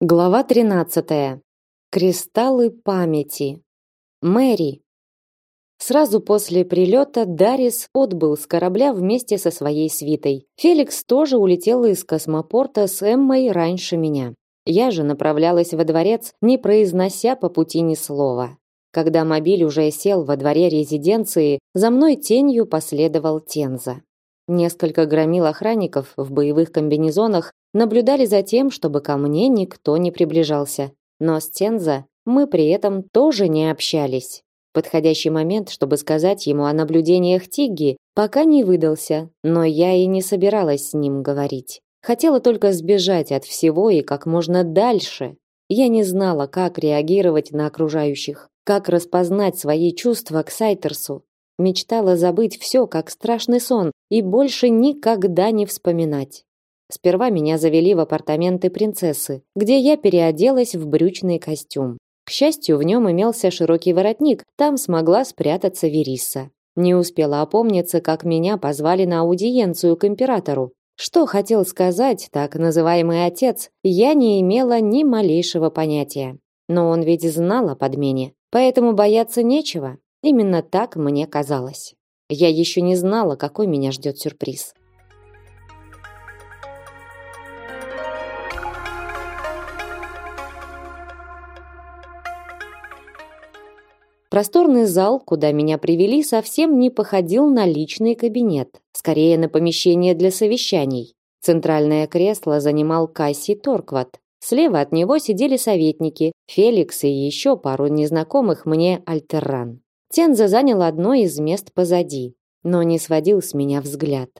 Глава 13. Кристаллы памяти. Мэри. Сразу после прилета Дарис отбыл с корабля вместе со своей свитой. Феликс тоже улетел из космопорта с Эммой раньше меня. Я же направлялась во дворец, не произнося по пути ни слова. Когда мобиль уже сел во дворе резиденции, за мной тенью последовал Тенза. Несколько громил охранников в боевых комбинезонах наблюдали за тем, чтобы ко мне никто не приближался. Но с Тенза мы при этом тоже не общались. Подходящий момент, чтобы сказать ему о наблюдениях Тигги, пока не выдался, но я и не собиралась с ним говорить. Хотела только сбежать от всего и как можно дальше. Я не знала, как реагировать на окружающих, как распознать свои чувства к Сайтерсу. Мечтала забыть все, как страшный сон, и больше никогда не вспоминать. Сперва меня завели в апартаменты принцессы, где я переоделась в брючный костюм. К счастью, в нем имелся широкий воротник, там смогла спрятаться Вериса. Не успела опомниться, как меня позвали на аудиенцию к императору. Что хотел сказать так называемый отец, я не имела ни малейшего понятия. Но он ведь знал о подмене, поэтому бояться нечего. Именно так мне казалось. Я еще не знала, какой меня ждет сюрприз. Просторный зал, куда меня привели, совсем не походил на личный кабинет, скорее на помещение для совещаний. Центральное кресло занимал Касси Торкват. Слева от него сидели советники, Феликс и еще пару незнакомых мне альтерран. Тенза занял одно из мест позади, но не сводил с меня взгляд.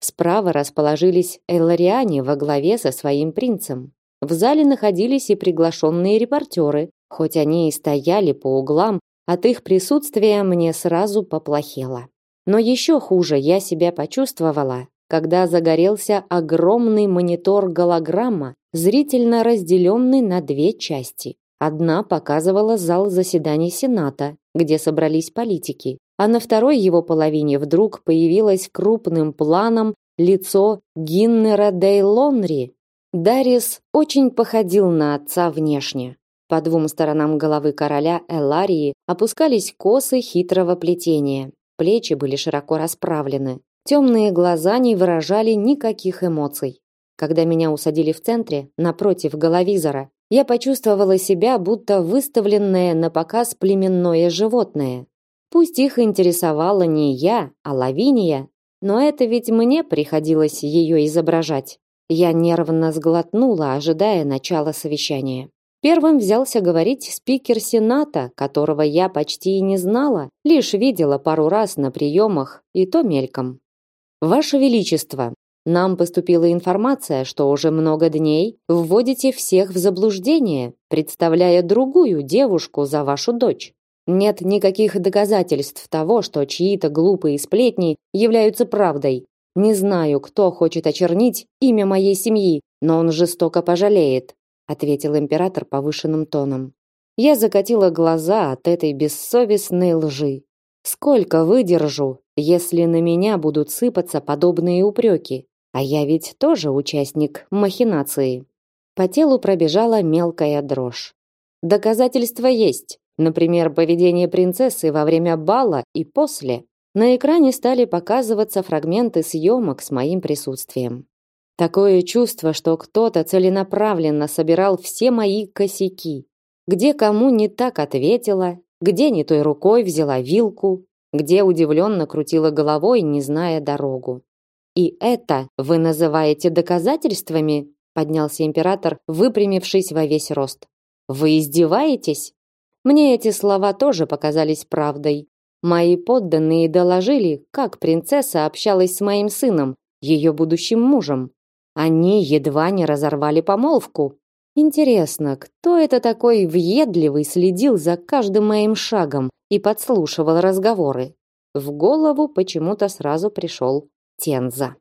Справа расположились Элариане во главе со своим принцем. В зале находились и приглашенные репортеры, хоть они и стояли по углам, от их присутствия мне сразу поплохело. Но еще хуже я себя почувствовала, когда загорелся огромный монитор-голограмма, зрительно разделенный на две части. Одна показывала зал заседаний Сената, где собрались политики, а на второй его половине вдруг появилось крупным планом лицо Гиннера Дейлонри. Дарис очень походил на отца внешне. По двум сторонам головы короля Эларии опускались косы хитрого плетения. Плечи были широко расправлены. Темные глаза не выражали никаких эмоций. Когда меня усадили в центре, напротив головизора, я почувствовала себя будто выставленное на показ племенное животное. Пусть их интересовала не я, а Лавиния, но это ведь мне приходилось ее изображать. Я нервно сглотнула, ожидая начала совещания. Первым взялся говорить спикер Сената, которого я почти и не знала, лишь видела пару раз на приемах, и то мельком. Ваше величество, нам поступила информация, что уже много дней вводите всех в заблуждение, представляя другую девушку за вашу дочь. Нет никаких доказательств того, что чьи-то глупые сплетни являются правдой. Не знаю, кто хочет очернить имя моей семьи, но он жестоко пожалеет, ответил император повышенным тоном. Я закатила глаза от этой бессовестной лжи. Сколько выдержу, если на меня будут сыпаться подобные упреки? А я ведь тоже участник махинации. По телу пробежала мелкая дрожь. Доказательства есть. Например, поведение принцессы во время бала и после. На экране стали показываться фрагменты съемок с моим присутствием. Такое чувство, что кто-то целенаправленно собирал все мои косяки. Где кому не так ответила, где не той рукой взяла вилку, где удивленно крутила головой, не зная дорогу. И это вы называете доказательствами? Поднялся император, выпрямившись во весь рост. Вы издеваетесь? Мне эти слова тоже показались правдой. Мои подданные доложили, как принцесса общалась с моим сыном, ее будущим мужем. Они едва не разорвали помолвку. Интересно, кто это такой въедливый следил за каждым моим шагом и подслушивал разговоры? В голову почему-то сразу пришел Тенза.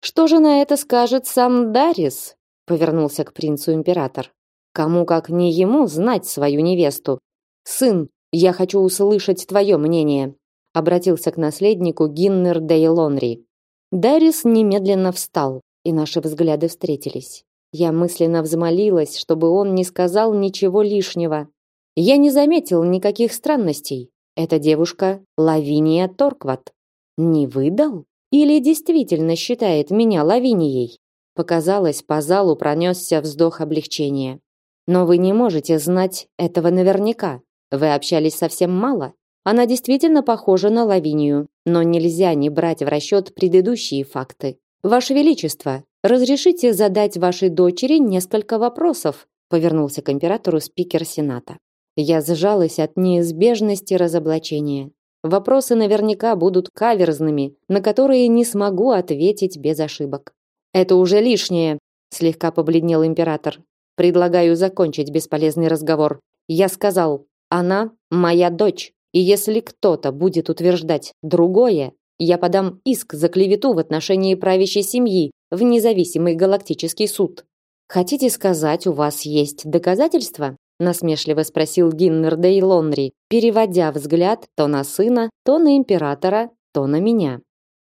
Что же на это скажет сам Дарис? Повернулся к принцу император. Кому как не ему знать свою невесту. Сын, я хочу услышать твое мнение. Обратился к наследнику Гиннер Дейлонри. Дарис немедленно встал, и наши взгляды встретились. Я мысленно взмолилась, чтобы он не сказал ничего лишнего. Я не заметил никаких странностей. Эта девушка Лавиния Торкват. Не выдал? Или действительно считает меня Лавинией? Показалось, по залу пронесся вздох облегчения. Но вы не можете знать этого наверняка. Вы общались совсем мало. Она действительно похожа на Лавинию, но нельзя не брать в расчет предыдущие факты. Ваше величество, разрешите задать вашей дочери несколько вопросов, повернулся к императору спикер сената. Я сжалась от неизбежности разоблачения. Вопросы наверняка будут каверзными, на которые не смогу ответить без ошибок. Это уже лишнее, слегка побледнел император. Предлагаю закончить бесполезный разговор. Я сказал: "Она моя дочь". И если кто-то будет утверждать другое, я подам иск за клевету в отношении правящей семьи в независимый галактический суд. Хотите сказать, у вас есть доказательства? Насмешливо спросил Гиннер де Лонри, переводя взгляд то на сына, то на императора, то на меня.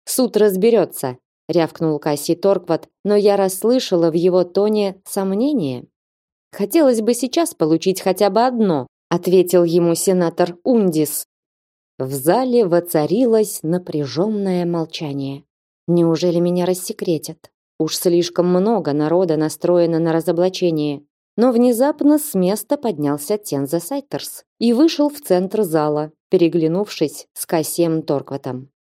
Суд разберется, рявкнул Касси Торкват, но я расслышала в его тоне сомнение. Хотелось бы сейчас получить хотя бы одно, ответил ему сенатор Ундис. В зале воцарилось напряженное молчание. Неужели меня рассекретят? Уж слишком много народа настроено на разоблачение. Но внезапно с места поднялся Тенза Сайтерс и вышел в центр зала, переглянувшись с Кассием Торкватом.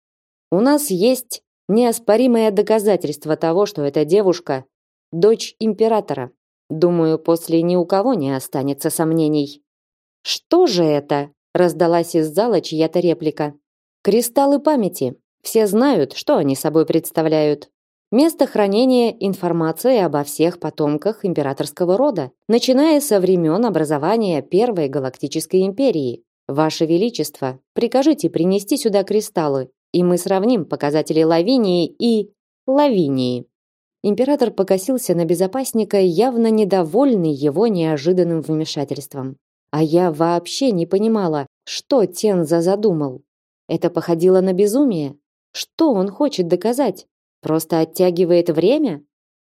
У нас есть неоспоримое доказательство того, что эта девушка дочь императора. Думаю, после ни у кого не останется сомнений. Что же это? раздалась из зала чья-то реплика. Кристаллы памяти. Все знают, что они собой представляют. Место хранения информации обо всех потомках императорского рода, начиная со времен образования Первой Галактической империи. Ваше Величество, прикажите принести сюда кристаллы, и мы сравним показатели Лавинии и Лавинии. Император покосился на безопасника, явно недовольный его неожиданным вмешательством. А я вообще не понимала, что Тенза задумал. Это походило на безумие. Что он хочет доказать? Просто оттягивает время?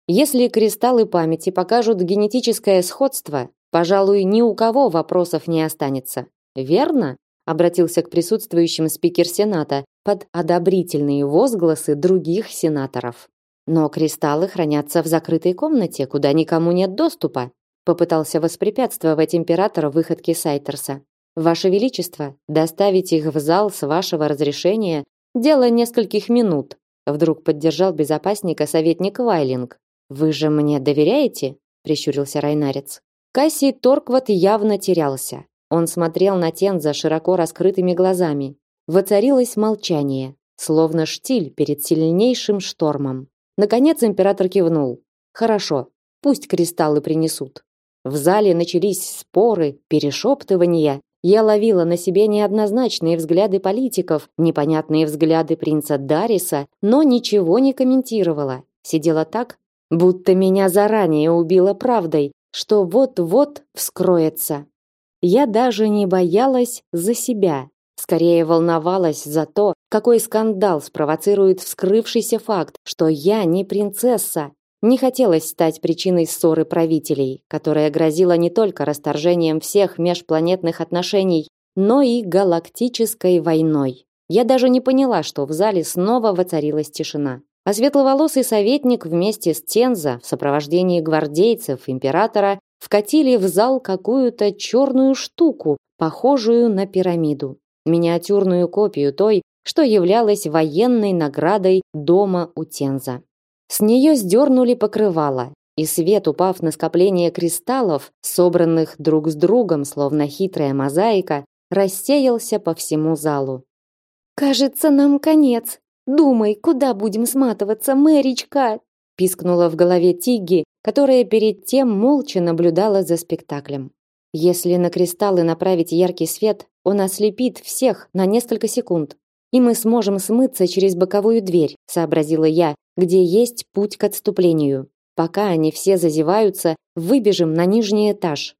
Если кристаллы памяти покажут генетическое сходство, пожалуй, ни у кого вопросов не останется. Верно? Обратился к присутствующим спикер Сената под одобрительные возгласы других сенаторов. Но кристаллы хранятся в закрытой комнате, куда никому нет доступа. Попытался воспрепятствовать император выходке Сайтерса. Ваше величество, доставить их в зал с вашего разрешения дело нескольких минут. Вдруг поддержал безопасника советник Вайлинг. Вы же мне доверяете? прищурился Райнарец. Кассий Торкват явно терялся. Он смотрел на Тенза широко раскрытыми глазами. Воцарилось молчание, словно штиль перед сильнейшим штормом. Наконец император кивнул. Хорошо, пусть кристаллы принесут. В зале начались споры, перешептывания. Я ловила на себе неоднозначные взгляды политиков, непонятные взгляды принца Дариса, но ничего не комментировала. Сидела так, будто меня заранее убило правдой, что вот-вот вскроется. Я даже не боялась за себя, скорее волновалась за то, какой скандал спровоцирует вскрывшийся факт, что я не принцесса, не хотелось стать причиной ссоры правителей, которая грозила не только расторжением всех межпланетных отношений, но и галактической войной. Я даже не поняла, что в зале снова воцарилась тишина. А светловолосый советник вместе с Тенза в сопровождении гвардейцев императора вкатили в зал какую-то черную штуку, похожую на пирамиду. Миниатюрную копию той, что являлась военной наградой дома у Тенза. С нее сдернули покрывало, и свет, упав на скопление кристаллов, собранных друг с другом, словно хитрая мозаика, рассеялся по всему залу. «Кажется, нам конец. Думай, куда будем сматываться, Мэричка!» пискнула в голове Тигги, которая перед тем молча наблюдала за спектаклем. Если на кристаллы направить яркий свет, он ослепит всех на несколько секунд, и мы сможем смыться через боковую дверь, сообразила я, где есть путь к отступлению. Пока они все зазеваются, выбежим на нижний этаж.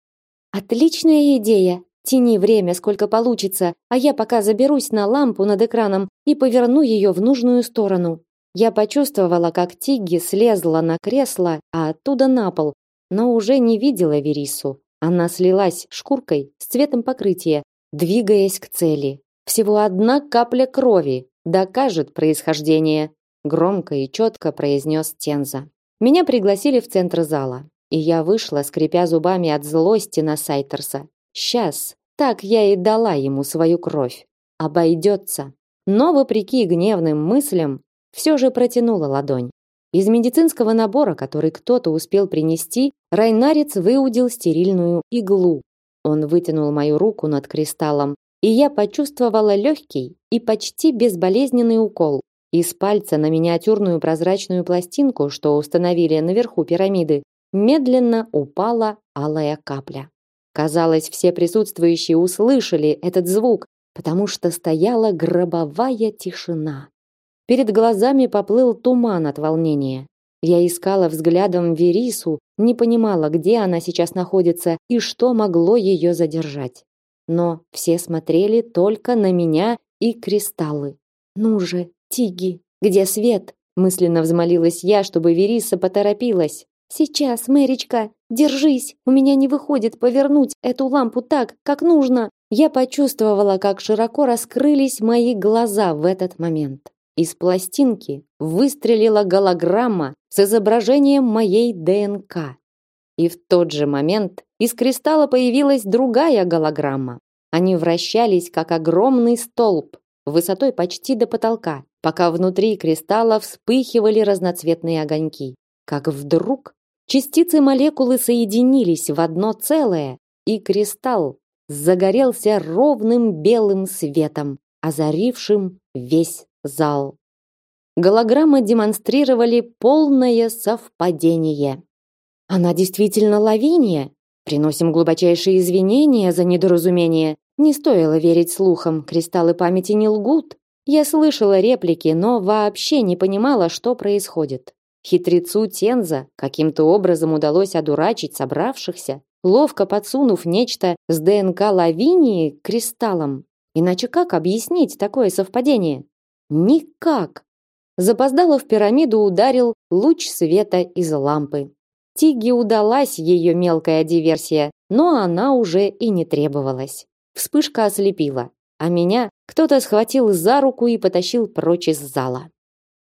Отличная идея. Тяни время, сколько получится, а я пока заберусь на лампу над экраном и поверну ее в нужную сторону. Я почувствовала, как Тигги слезла на кресло, а оттуда на пол, но уже не видела Верису. Она слилась шкуркой с цветом покрытия, двигаясь к цели. Всего одна капля крови докажет происхождение, громко и четко произнес Тенза. Меня пригласили в центр зала, и я вышла, скрипя зубами от злости на Сайтерса. Сейчас, так я и дала ему свою кровь. Обойдется. Но вопреки гневным мыслям, все же протянула ладонь. Из медицинского набора, который кто-то успел принести, Райнарец выудил стерильную иглу. Он вытянул мою руку над кристаллом, и я почувствовала легкий и почти безболезненный укол. Из пальца на миниатюрную прозрачную пластинку, что установили наверху пирамиды, медленно упала алая капля. Казалось, все присутствующие услышали этот звук, потому что стояла гробовая тишина. Перед глазами поплыл туман от волнения. Я искала взглядом Верису, не понимала, где она сейчас находится и что могло ее задержать. Но все смотрели только на меня и кристаллы. «Ну же, Тиги, где свет?» мысленно взмолилась я, чтобы Вериса поторопилась. Сейчас, Мэричка, держись. У меня не выходит повернуть эту лампу так, как нужно. Я почувствовала, как широко раскрылись мои глаза в этот момент. Из пластинки выстрелила голограмма с изображением моей ДНК. И в тот же момент из кристалла появилась другая голограмма. Они вращались как огромный столб, высотой почти до потолка, пока внутри кристалла вспыхивали разноцветные огоньки. Как вдруг Частицы молекулы соединились в одно целое, и кристалл загорелся ровным белым светом, озарившим весь зал. Голограммы демонстрировали полное совпадение. Она действительно Лавиния? Приносим глубочайшие извинения за недоразумение. Не стоило верить слухам, кристаллы памяти не лгут. Я слышала реплики, но вообще не понимала, что происходит. Хитрецу Тенза каким-то образом удалось одурачить собравшихся, ловко подсунув нечто с ДНК Лавинии к кристаллам. Иначе как объяснить такое совпадение? Никак. Запоздало в пирамиду ударил луч света из лампы. Тиге удалась ее мелкая диверсия, но она уже и не требовалась. Вспышка ослепила, а меня кто-то схватил за руку и потащил прочь из зала.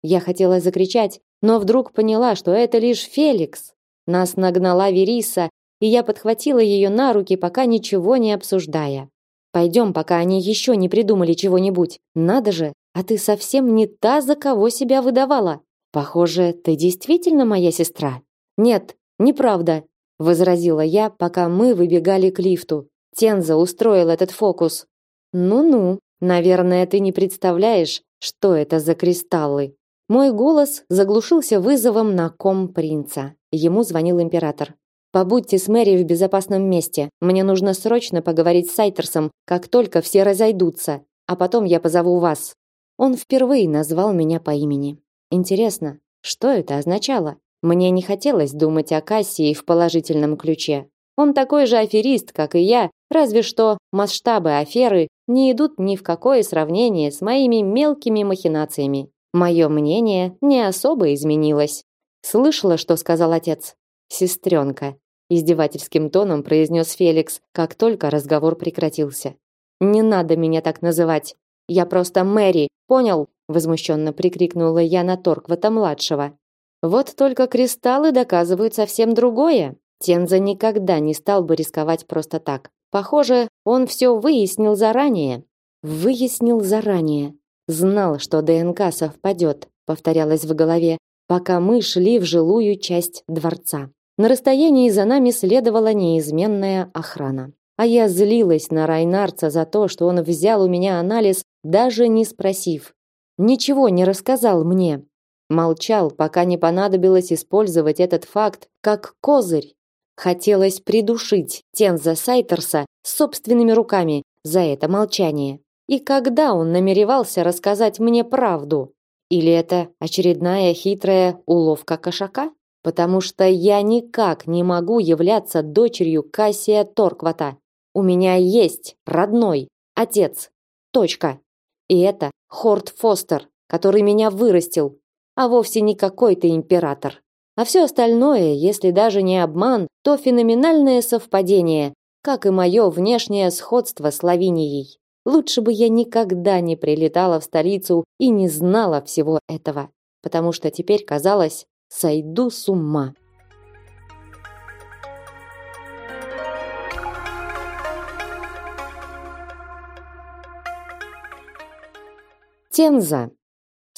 Я хотела закричать, но вдруг поняла, что это лишь Феликс. Нас нагнала Вериса, и я подхватила ее на руки, пока ничего не обсуждая. Пойдем, пока они еще не придумали чего-нибудь. Надо же, а ты совсем не та, за кого себя выдавала. Похоже, ты действительно моя сестра. Нет, неправда, возразила я, пока мы выбегали к лифту. Тенза устроил этот фокус. Ну-ну, наверное, ты не представляешь, что это за кристаллы. Мой голос заглушился вызовом на ком принца. Ему звонил император. Побудьте с Мэри в безопасном месте. Мне нужно срочно поговорить с Сайтерсом, как только все разойдутся, а потом я позову вас. Он впервые назвал меня по имени. Интересно, что это означало? Мне не хотелось думать о Кассии в положительном ключе. Он такой же аферист, как и я, разве что масштабы аферы не идут ни в какое сравнение с моими мелкими махинациями. Мое мнение не особо изменилось. Слышала, что сказал отец? Сестренка. Издевательским тоном произнес Феликс, как только разговор прекратился. Не надо меня так называть. Я просто Мэри, понял? Возмущенно прикрикнула я на Торквата младшего. Вот только кристаллы доказывают совсем другое. Тенза никогда не стал бы рисковать просто так. Похоже, он все выяснил заранее. Выяснил заранее. Знал, что ДНК совпадет, повторялось в голове, пока мы шли в жилую часть дворца. На расстоянии за нами следовала неизменная охрана. А я злилась на Райнарца за то, что он взял у меня анализ, даже не спросив. Ничего не рассказал мне. Молчал, пока не понадобилось использовать этот факт как козырь. Хотелось придушить Тенза Сайтерса собственными руками за это молчание. И когда он намеревался рассказать мне правду? Или это очередная хитрая уловка кошака? Потому что я никак не могу являться дочерью Кассия Торквата. У меня есть родной отец. Точка. И это Хорт Фостер, который меня вырастил. А вовсе не какой-то император. А все остальное, если даже не обман, то феноменальное совпадение, как и мое внешнее сходство с Лавинией. Лучше бы я никогда не прилетала в столицу и не знала всего этого, потому что теперь казалось, сойду с ума. Тенза.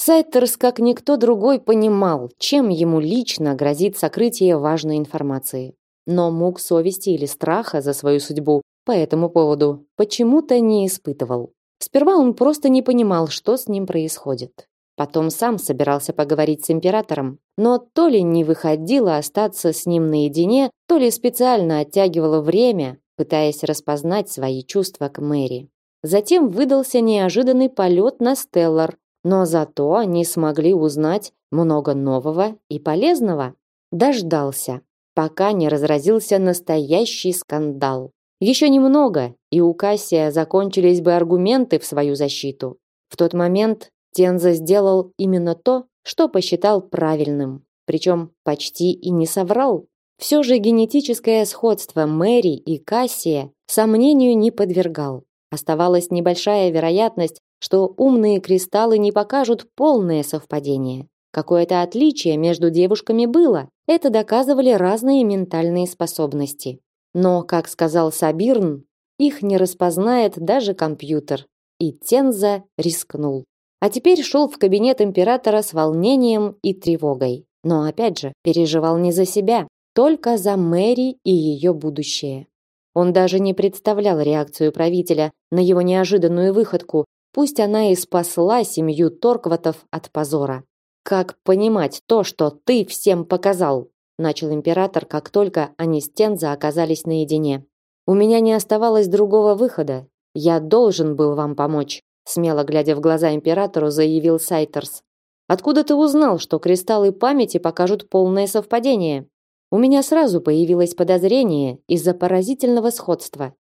Сайтерс, как никто другой, понимал, чем ему лично грозит сокрытие важной информации. Но мук совести или страха за свою судьбу по этому поводу почему-то не испытывал. Сперва он просто не понимал, что с ним происходит. Потом сам собирался поговорить с императором, но то ли не выходило остаться с ним наедине, то ли специально оттягивало время, пытаясь распознать свои чувства к Мэри. Затем выдался неожиданный полет на Стеллар, но зато они смогли узнать много нового и полезного. Дождался, пока не разразился настоящий скандал. Еще немного, и у Кассия закончились бы аргументы в свою защиту. В тот момент Тенза сделал именно то, что посчитал правильным. Причем почти и не соврал. Все же генетическое сходство Мэри и Кассия сомнению не подвергал. Оставалась небольшая вероятность, что умные кристаллы не покажут полное совпадение. Какое-то отличие между девушками было. Это доказывали разные ментальные способности. Но, как сказал Сабирн, их не распознает даже компьютер. И Тенза рискнул. А теперь шел в кабинет императора с волнением и тревогой. Но опять же, переживал не за себя, только за Мэри и ее будущее. Он даже не представлял реакцию правителя на его неожиданную выходку, пусть она и спасла семью Торкватов от позора. Как понимать то, что ты всем показал? начал император, как только они с Тенза оказались наедине. У меня не оставалось другого выхода. Я должен был вам помочь, смело глядя в глаза императору, заявил Сайтерс. Откуда ты узнал, что кристаллы памяти покажут полное совпадение? У меня сразу появилось подозрение из-за поразительного сходства.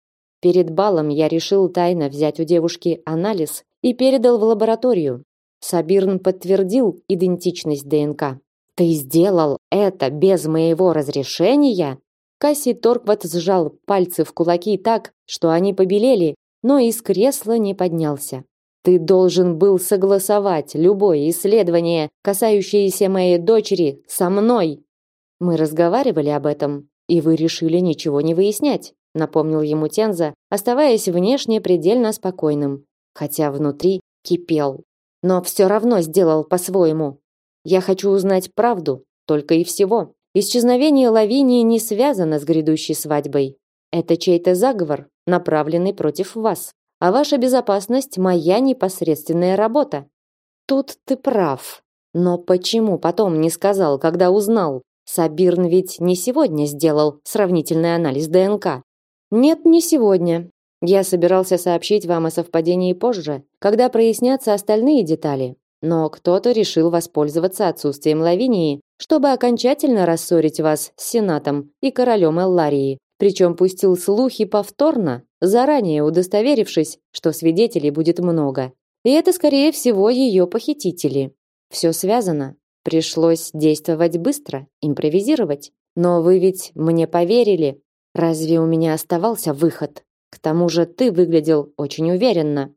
Перед балом я решил тайно взять у девушки анализ и передал в лабораторию. Сабирн подтвердил идентичность ДНК. Ты сделал это без моего разрешения? Касси Торкват сжал пальцы в кулаки так, что они побелели, но из кресла не поднялся. Ты должен был согласовать любое исследование, касающееся моей дочери, со мной. Мы разговаривали об этом, и вы решили ничего не выяснять, напомнил ему Тенза, оставаясь внешне предельно спокойным, хотя внутри кипел. Но все равно сделал по-своему. Я хочу узнать правду, только и всего. Исчезновение Лавинии не связано с грядущей свадьбой. Это чей-то заговор, направленный против вас. А ваша безопасность моя непосредственная работа. Тут ты прав. Но почему потом не сказал, когда узнал? Сабирн ведь не сегодня сделал сравнительный анализ ДНК. Нет, не сегодня. Я собирался сообщить вам о совпадении позже, когда прояснятся остальные детали. Но кто-то решил воспользоваться отсутствием Лавинии, чтобы окончательно рассорить вас с Сенатом и королем Элларии, причем пустил слухи повторно, заранее удостоверившись, что свидетелей будет много. И это, скорее всего, ее похитители. Все связано. Пришлось действовать быстро, импровизировать. Но вы ведь мне поверили. Разве у меня оставался выход? К тому же ты выглядел очень уверенно,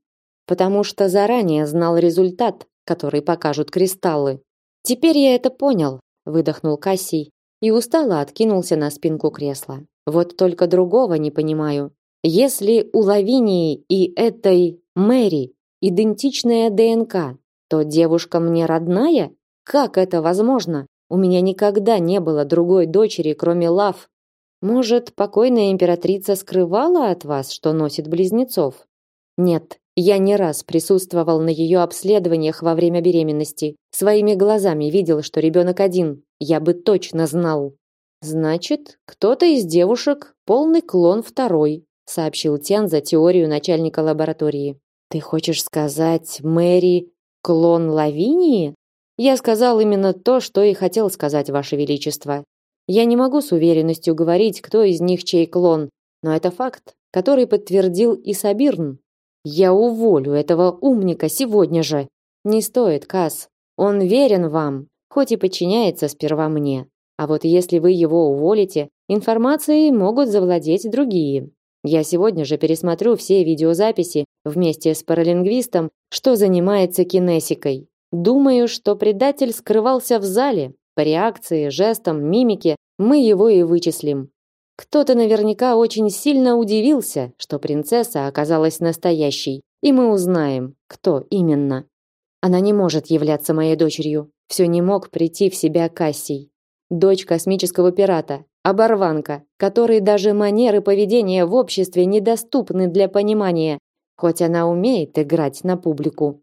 потому что заранее знал результат, который покажут кристаллы. Теперь я это понял, выдохнул Кассий и устало откинулся на спинку кресла. Вот только другого не понимаю. Если у Лавинии и этой Мэри идентичная ДНК, то девушка мне родная как это возможно? У меня никогда не было другой дочери, кроме Лав. Может, покойная императрица скрывала от вас, что носит близнецов? Нет, я не раз присутствовал на ее обследованиях во время беременности. Своими глазами видел, что ребенок один. Я бы точно знал. Значит, кто-то из девушек полный клон второй, сообщил Тян за теорию начальника лаборатории. Ты хочешь сказать, Мэри клон Лавинии? Я сказал именно то, что и хотел сказать, ваше величество. Я не могу с уверенностью говорить, кто из них чей клон, но это факт, который подтвердил и Сабирн. Я уволю этого умника сегодня же. Не стоит, Кас. Он верен вам, хоть и подчиняется сперва мне. А вот если вы его уволите, информацией могут завладеть другие. Я сегодня же пересмотрю все видеозаписи вместе с паралингвистом, что занимается кинесикой. Думаю, что предатель скрывался в зале. По реакции, жестам, мимике мы его и вычислим. Кто-то наверняка очень сильно удивился, что принцесса оказалась настоящей, и мы узнаем, кто именно. Она не может являться моей дочерью. Все не мог прийти в себя Кассий. Дочь космического пирата, оборванка, которой даже манеры поведения в обществе недоступны для понимания, хоть она умеет играть на публику.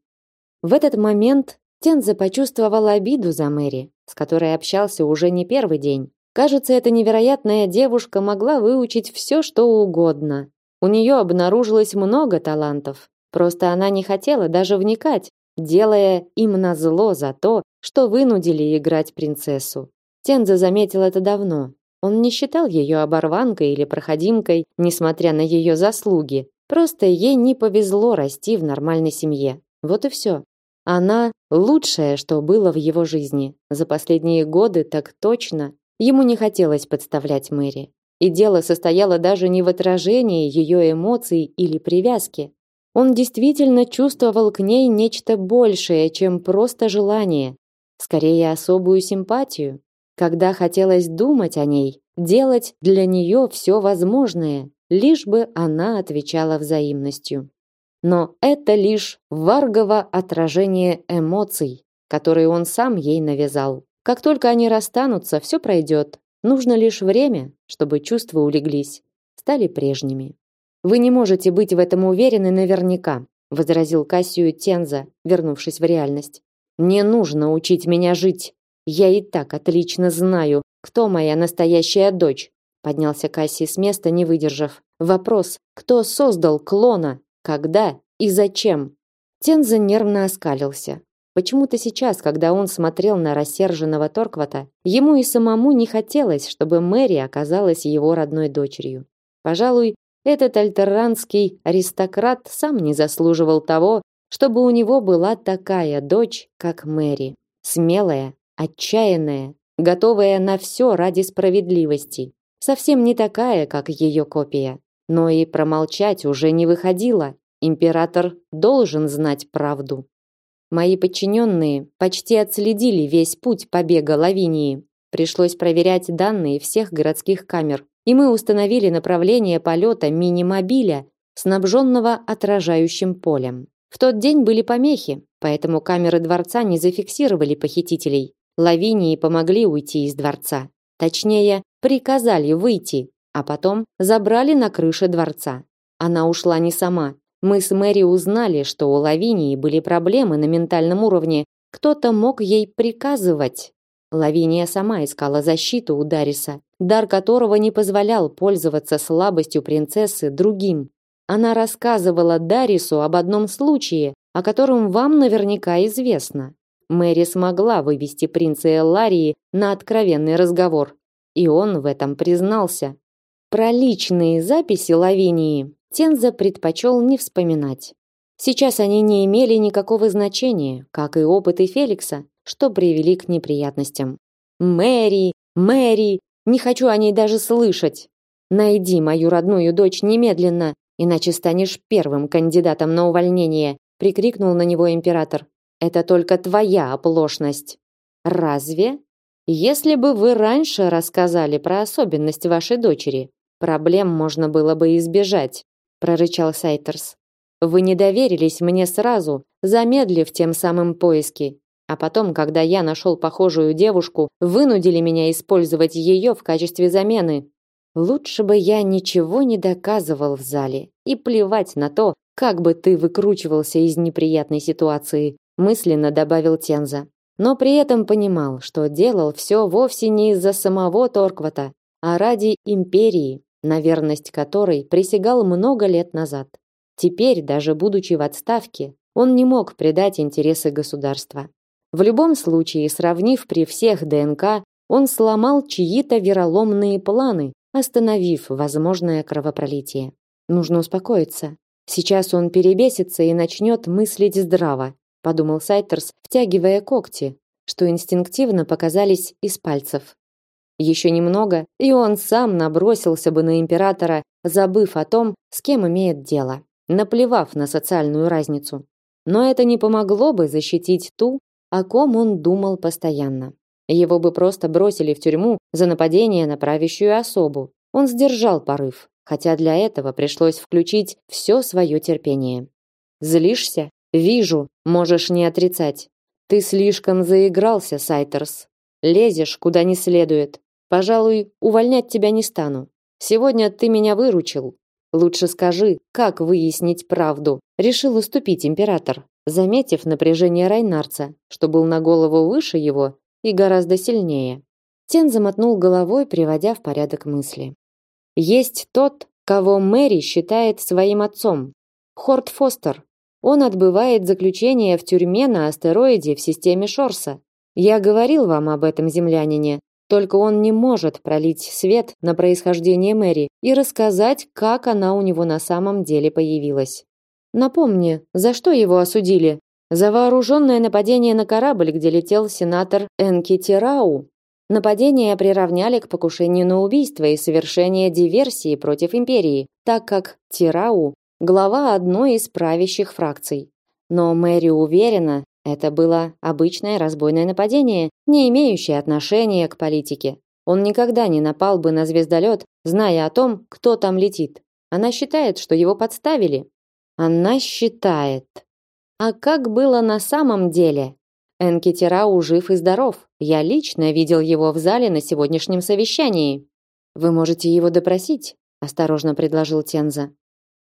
В этот момент Тенза почувствовал обиду за Мэри, с которой общался уже не первый день. Кажется, эта невероятная девушка могла выучить все, что угодно. У нее обнаружилось много талантов. Просто она не хотела даже вникать, делая им назло за то, что вынудили играть принцессу. Тенза заметил это давно, он не считал ее оборванкой или проходимкой, несмотря на ее заслуги. Просто ей не повезло расти в нормальной семье. Вот и все. Она лучшее, что было в его жизни. За последние годы так точно. Ему не хотелось подставлять Мэри. И дело состояло даже не в отражении ее эмоций или привязки. Он действительно чувствовал к ней нечто большее, чем просто желание, скорее особую симпатию когда хотелось думать о ней, делать для нее все возможное, лишь бы она отвечала взаимностью. Но это лишь варгово отражение эмоций, которые он сам ей навязал. Как только они расстанутся, все пройдет. Нужно лишь время, чтобы чувства улеглись, стали прежними. Вы не можете быть в этом уверены наверняка, возразил Кассию Тенза, вернувшись в реальность. Не нужно учить меня жить. Я и так отлично знаю, кто моя настоящая дочь. Поднялся Кассий с места, не выдержав. Вопрос: кто создал клона, когда и зачем? Тенза нервно оскалился. Почему-то сейчас, когда он смотрел на рассерженного Торквата, ему и самому не хотелось, чтобы Мэри оказалась его родной дочерью. Пожалуй, этот альтерранский аристократ сам не заслуживал того, чтобы у него была такая дочь, как Мэри. Смелая, отчаянная, готовая на все ради справедливости. Совсем не такая, как ее копия. Но и промолчать уже не выходило. Император должен знать правду. Мои подчиненные почти отследили весь путь побега Лавинии. Пришлось проверять данные всех городских камер, и мы установили направление полета мини-мобиля, снабженного отражающим полем. В тот день были помехи, поэтому камеры дворца не зафиксировали похитителей. Лавинии помогли уйти из дворца. Точнее, приказали выйти, а потом забрали на крыше дворца. Она ушла не сама. Мы с Мэри узнали, что у Лавинии были проблемы на ментальном уровне. Кто-то мог ей приказывать. Лавиния сама искала защиту у Дариса, дар которого не позволял пользоваться слабостью принцессы другим. Она рассказывала Дарису об одном случае, о котором вам наверняка известно. Мэри смогла вывести принца Элларии на откровенный разговор, и он в этом признался. Про личные записи Лавинии Тенза предпочел не вспоминать. Сейчас они не имели никакого значения, как и опыты Феликса, что привели к неприятностям. Мэри, Мэри, не хочу о ней даже слышать. Найди мою родную дочь немедленно, иначе станешь первым кандидатом на увольнение, прикрикнул на него император. Это только твоя оплошность. Разве? Если бы вы раньше рассказали про особенность вашей дочери, проблем можно было бы избежать, прорычал Сайтерс. Вы не доверились мне сразу, замедлив тем самым поиски. А потом, когда я нашел похожую девушку, вынудили меня использовать ее в качестве замены. Лучше бы я ничего не доказывал в зале. И плевать на то, как бы ты выкручивался из неприятной ситуации мысленно добавил Тенза. Но при этом понимал, что делал все вовсе не из-за самого Торквата, а ради империи, на верность которой присягал много лет назад. Теперь, даже будучи в отставке, он не мог предать интересы государства. В любом случае, сравнив при всех ДНК, он сломал чьи-то вероломные планы, остановив возможное кровопролитие. Нужно успокоиться. Сейчас он перебесится и начнет мыслить здраво, подумал Сайтерс, втягивая когти, что инстинктивно показались из пальцев. Еще немного, и он сам набросился бы на императора, забыв о том, с кем имеет дело, наплевав на социальную разницу. Но это не помогло бы защитить ту, о ком он думал постоянно. Его бы просто бросили в тюрьму за нападение на правящую особу. Он сдержал порыв, хотя для этого пришлось включить все свое терпение. Злишься? Вижу, можешь не отрицать. Ты слишком заигрался, Сайтерс. Лезешь куда не следует. Пожалуй, увольнять тебя не стану. Сегодня ты меня выручил. Лучше скажи, как выяснить правду? Решил уступить император, заметив напряжение Райнарца, что был на голову выше его и гораздо сильнее. Тен замотнул головой, приводя в порядок мысли. Есть тот, кого Мэри считает своим отцом. Хорт Фостер, он отбывает заключение в тюрьме на астероиде в системе Шорса. Я говорил вам об этом землянине, только он не может пролить свет на происхождение Мэри и рассказать, как она у него на самом деле появилась. Напомни, за что его осудили? За вооруженное нападение на корабль, где летел сенатор Энки Тирау. Нападение приравняли к покушению на убийство и совершение диверсии против империи, так как Тирау глава одной из правящих фракций. Но Мэри уверена, это было обычное разбойное нападение, не имеющее отношения к политике. Он никогда не напал бы на звездолет, зная о том, кто там летит. Она считает, что его подставили. Она считает. А как было на самом деле? Энкетирау жив и здоров. Я лично видел его в зале на сегодняшнем совещании. Вы можете его допросить, осторожно предложил Тенза.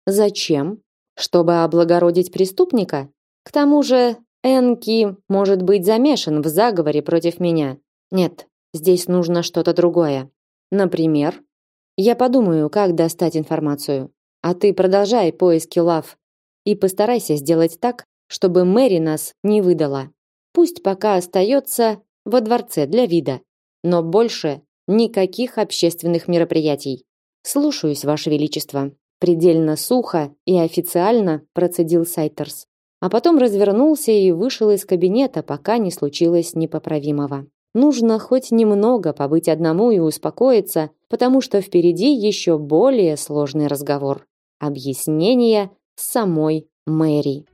Зачем? Чтобы облагородить преступника? К тому же Энки может быть замешан в заговоре против меня. Нет, здесь нужно что-то другое. Например, я подумаю, как достать информацию. А ты продолжай поиски Лав и постарайся сделать так, чтобы Мэри нас не выдала. Пусть пока остается во дворце для вида, но больше никаких общественных мероприятий. Слушаюсь, ваше величество предельно сухо и официально процедил Сайтерс, а потом развернулся и вышел из кабинета, пока не случилось непоправимого. Нужно хоть немного побыть одному и успокоиться, потому что впереди еще более сложный разговор. Объяснение самой Мэри.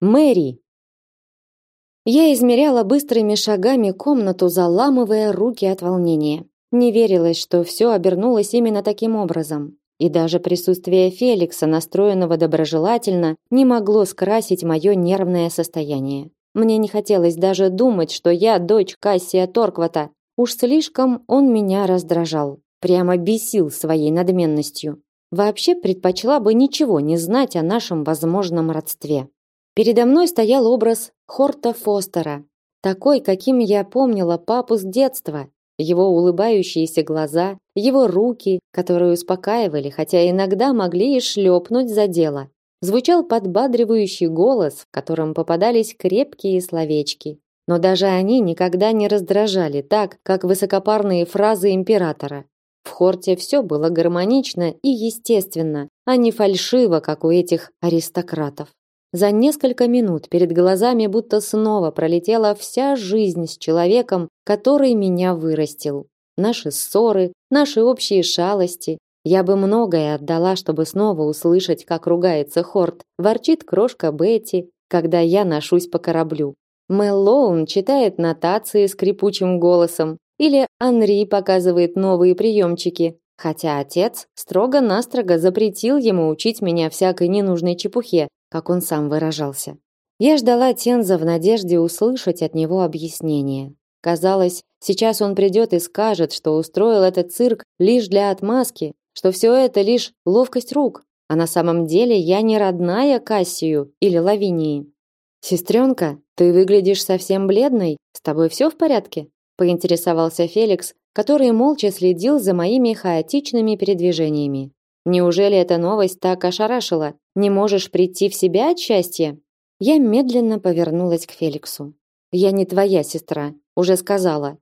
Мэри я измеряла быстрыми шагами комнату, заламывая руки от волнения. Не верилось, что все обернулось именно таким образом. И даже присутствие Феликса, настроенного доброжелательно, не могло скрасить мое нервное состояние. Мне не хотелось даже думать, что я дочь Кассия Торквата. Уж слишком он меня раздражал, прямо бесил своей надменностью. Вообще предпочла бы ничего не знать о нашем возможном родстве. Передо мной стоял образ Хорта Фостера, такой, каким я помнила папу с детства. Его улыбающиеся глаза, его руки, которые успокаивали, хотя иногда могли и шлепнуть за дело. Звучал подбадривающий голос, в котором попадались крепкие словечки. Но даже они никогда не раздражали так, как высокопарные фразы императора. В Хорте все было гармонично и естественно, а не фальшиво, как у этих аристократов. За несколько минут перед глазами будто снова пролетела вся жизнь с человеком, который меня вырастил. Наши ссоры, наши общие шалости. Я бы многое отдала, чтобы снова услышать, как ругается Хорт, ворчит крошка Бетти, когда я ношусь по кораблю. Мэллоун читает нотации скрипучим голосом, или Анри показывает новые приемчики, хотя отец строго-настрого запретил ему учить меня всякой ненужной чепухе, как он сам выражался. Я ждала Тенза в надежде услышать от него объяснение. Казалось, сейчас он придет и скажет, что устроил этот цирк лишь для отмазки, что все это лишь ловкость рук, а на самом деле я не родная Кассию или Лавинии. Сестренка, ты выглядишь совсем бледной. С тобой все в порядке? поинтересовался Феликс, который молча следил за моими хаотичными передвижениями. Неужели эта новость так ошарашила? Не можешь прийти в себя от счастья? Я медленно повернулась к Феликсу. Я не твоя сестра, уже сказала.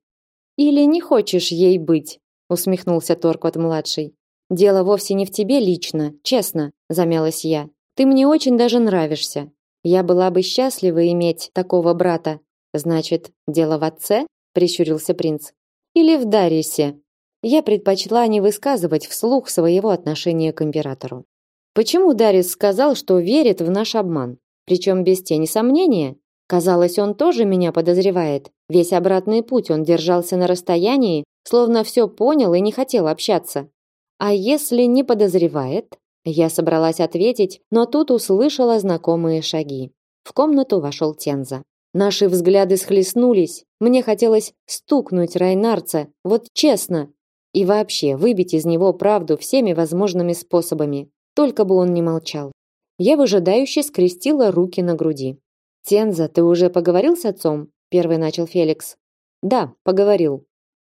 Или не хочешь ей быть? усмехнулся Торкот младший. Дело вовсе не в тебе лично, честно, замялась я. Ты мне очень даже нравишься. Я была бы счастлива иметь такого брата. Значит, дело в отце? прищурился принц. Или в Дарисе? Я предпочла не высказывать вслух своего отношения к императору. Почему Дарис сказал, что верит в наш обман? Причем без тени сомнения. Казалось, он тоже меня подозревает. Весь обратный путь он держался на расстоянии, словно все понял и не хотел общаться. А если не подозревает? Я собралась ответить, но тут услышала знакомые шаги. В комнату вошел Тенза. Наши взгляды схлестнулись. Мне хотелось стукнуть Райнарца, вот честно, и вообще выбить из него правду всеми возможными способами. Только бы он не молчал. Я выжидающе скрестила руки на груди. Тенза, ты уже поговорил с отцом? Первый начал Феликс. Да, поговорил.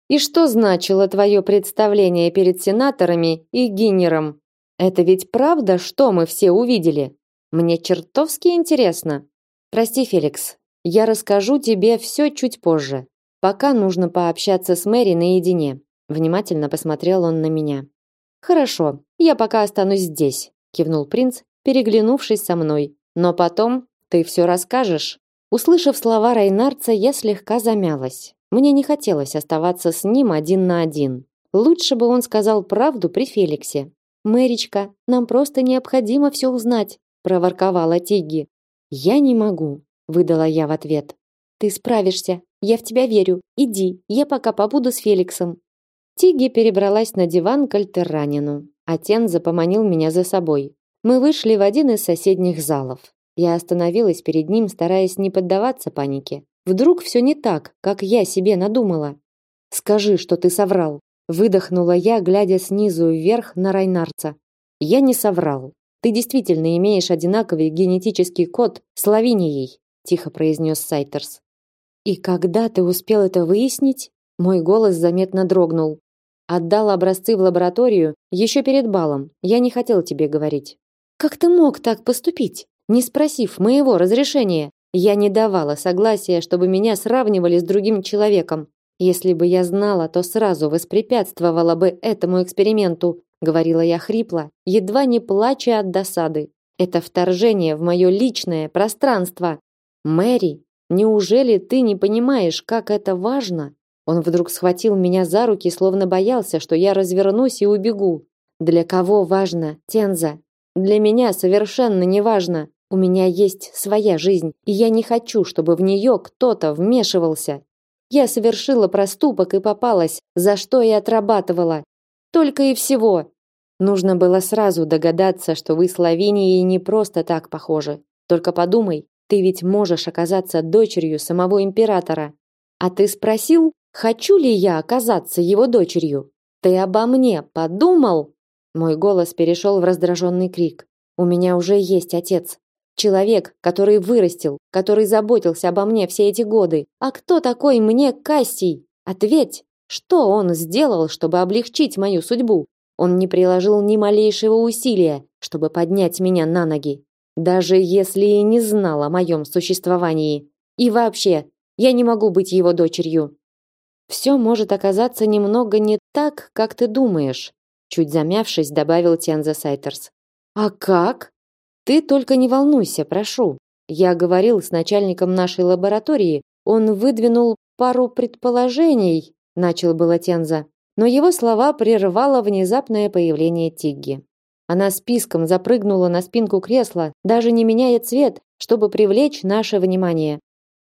И что значило твое представление перед сенаторами и Гиннером? Это ведь правда, что мы все увидели? Мне чертовски интересно. Прости, Феликс. Я расскажу тебе все чуть позже. Пока нужно пообщаться с Мэри наедине. Внимательно посмотрел он на меня. Хорошо, я пока останусь здесь, кивнул принц, переглянувшись со мной. Но потом ты все расскажешь. Услышав слова Райнарца, я слегка замялась. Мне не хотелось оставаться с ним один на один. Лучше бы он сказал правду при Феликсе. Мэричка, нам просто необходимо все узнать, проворковала Тигги. Я не могу, выдала я в ответ. Ты справишься. Я в тебя верю. Иди, я пока побуду с Феликсом. Тигги перебралась на диван к Альтерранину, а Тенза поманил меня за собой. Мы вышли в один из соседних залов. Я остановилась перед ним, стараясь не поддаваться панике. Вдруг все не так, как я себе надумала. Скажи, что ты соврал, выдохнула я, глядя снизу вверх на Райнарца. Я не соврал. Ты действительно имеешь одинаковый генетический код с Лавинией, тихо произнес Сайтерс. И когда ты успел это выяснить? Мой голос заметно дрогнул. Отдал образцы в лабораторию еще перед балом. Я не хотел тебе говорить. Как ты мог так поступить? не спросив моего разрешения. Я не давала согласия, чтобы меня сравнивали с другим человеком. Если бы я знала, то сразу воспрепятствовала бы этому эксперименту, говорила я хрипло, едва не плача от досады. Это вторжение в мое личное пространство. Мэри, неужели ты не понимаешь, как это важно? Он вдруг схватил меня за руки, словно боялся, что я развернусь и убегу. Для кого важно, Тенза? Для меня совершенно не важно. У меня есть своя жизнь, и я не хочу, чтобы в нее кто-то вмешивался. Я совершила проступок и попалась, за что и отрабатывала. Только и всего. Нужно было сразу догадаться, что вы с Лавинией не просто так похожи. Только подумай, ты ведь можешь оказаться дочерью самого императора. А ты спросил, хочу ли я оказаться его дочерью? Ты обо мне подумал? Мой голос перешел в раздраженный крик. У меня уже есть отец. Человек, который вырастил, который заботился обо мне все эти годы. А кто такой мне Кассий? Ответь, что он сделал, чтобы облегчить мою судьбу? Он не приложил ни малейшего усилия, чтобы поднять меня на ноги, даже если и не знал о моем существовании. И вообще, я не могу быть его дочерью. Все может оказаться немного не так, как ты думаешь, чуть замявшись, добавил Тенза Сайтерс. А как? Ты только не волнуйся, прошу. Я говорил с начальником нашей лаборатории, он выдвинул пару предположений, начал было Тенза, но его слова прервало внезапное появление Тигги. Она списком запрыгнула на спинку кресла, даже не меняя цвет, чтобы привлечь наше внимание.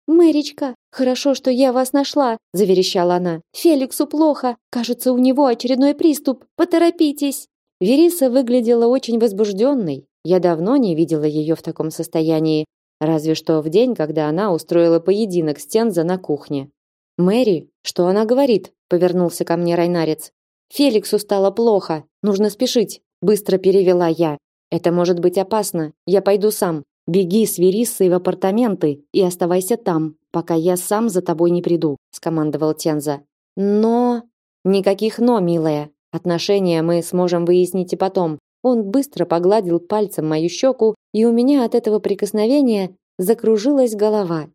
«Мэричка, хорошо, что я вас нашла», – заверещала она. «Феликсу плохо. Кажется, у него очередной приступ. Поторопитесь». Вериса выглядела очень возбужденной, я давно не видела ее в таком состоянии, разве что в день, когда она устроила поединок с Тенза на кухне. Мэри, что она говорит? Повернулся ко мне Райнарец. Феликсу стало плохо, нужно спешить, быстро перевела я. Это может быть опасно. Я пойду сам. Беги с Вериссой в апартаменты и оставайся там, пока я сам за тобой не приду, скомандовал Тенза. Но никаких но, милая. Отношения мы сможем выяснить и потом. Он быстро погладил пальцем мою щеку, и у меня от этого прикосновения закружилась голова.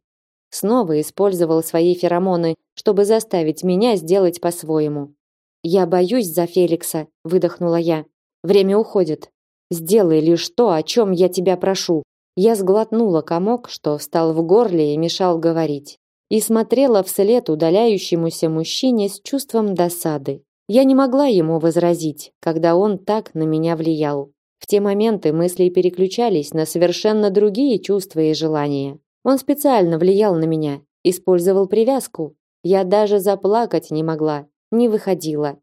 Снова использовал свои феромоны, чтобы заставить меня сделать по-своему. Я боюсь за Феликса, выдохнула я. Время уходит. Сделай лишь то, о чем я тебя прошу. Я сглотнула комок, что встал в горле и мешал говорить, и смотрела вслед удаляющемуся мужчине с чувством досады. Я не могла ему возразить, когда он так на меня влиял. В те моменты мысли переключались на совершенно другие чувства и желания. Он специально влиял на меня, использовал привязку. Я даже заплакать не могла, не выходила.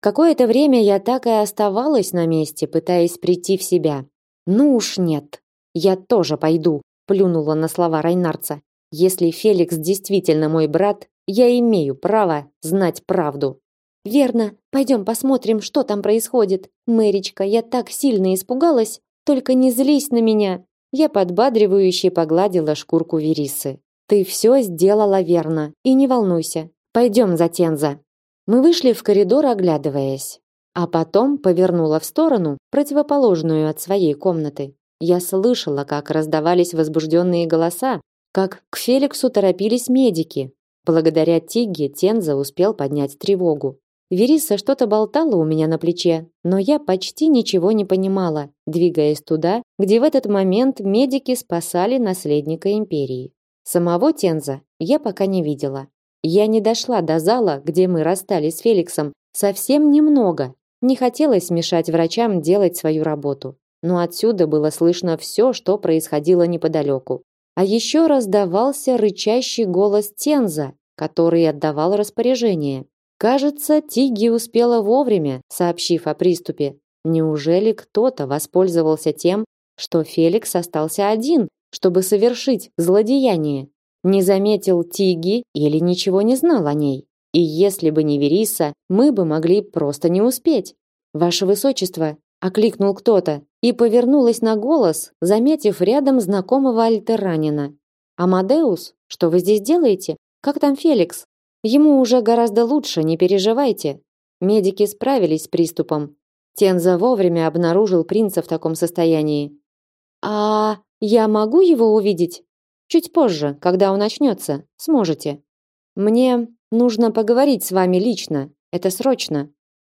Какое-то время я так и оставалась на месте, пытаясь прийти в себя. Ну уж нет. Я тоже пойду, плюнула на слова Райнарца. Если Феликс действительно мой брат, я имею право знать правду. Верно. Пойдем посмотрим, что там происходит. Мэричка, я так сильно испугалась, только не злись на меня. Я подбадривающе погладила шкурку Верисы. Ты все сделала верно, и не волнуйся. Пойдем за Тенза. Мы вышли в коридор, оглядываясь, а потом повернула в сторону, противоположную от своей комнаты. Я слышала, как раздавались возбужденные голоса, как к Феликсу торопились медики. Благодаря Тиге Тенза успел поднять тревогу. Вериса что-то болтала у меня на плече, но я почти ничего не понимала, двигаясь туда, где в этот момент медики спасали наследника империи. Самого Тенза я пока не видела. Я не дошла до зала, где мы расстались с Феликсом, совсем немного. Не хотелось мешать врачам делать свою работу. Но отсюда было слышно все, что происходило неподалеку. А еще раздавался рычащий голос Тенза, который отдавал распоряжение. Кажется, Тиги успела вовремя, сообщив о приступе. Неужели кто-то воспользовался тем, что Феликс остался один, чтобы совершить злодеяние? Не заметил Тиги или ничего не знал о ней. И если бы не Вериса, мы бы могли просто не успеть. Ваше высочество, окликнул кто-то, и повернулась на голос, заметив рядом знакомого альтеранина. Амадеус, что вы здесь делаете? Как там Феликс? Ему уже гораздо лучше, не переживайте. Медики справились с приступом. Тенза вовремя обнаружил принца в таком состоянии. А я могу его увидеть? Чуть позже, когда он очнется, сможете. Мне нужно поговорить с вами лично. Это срочно.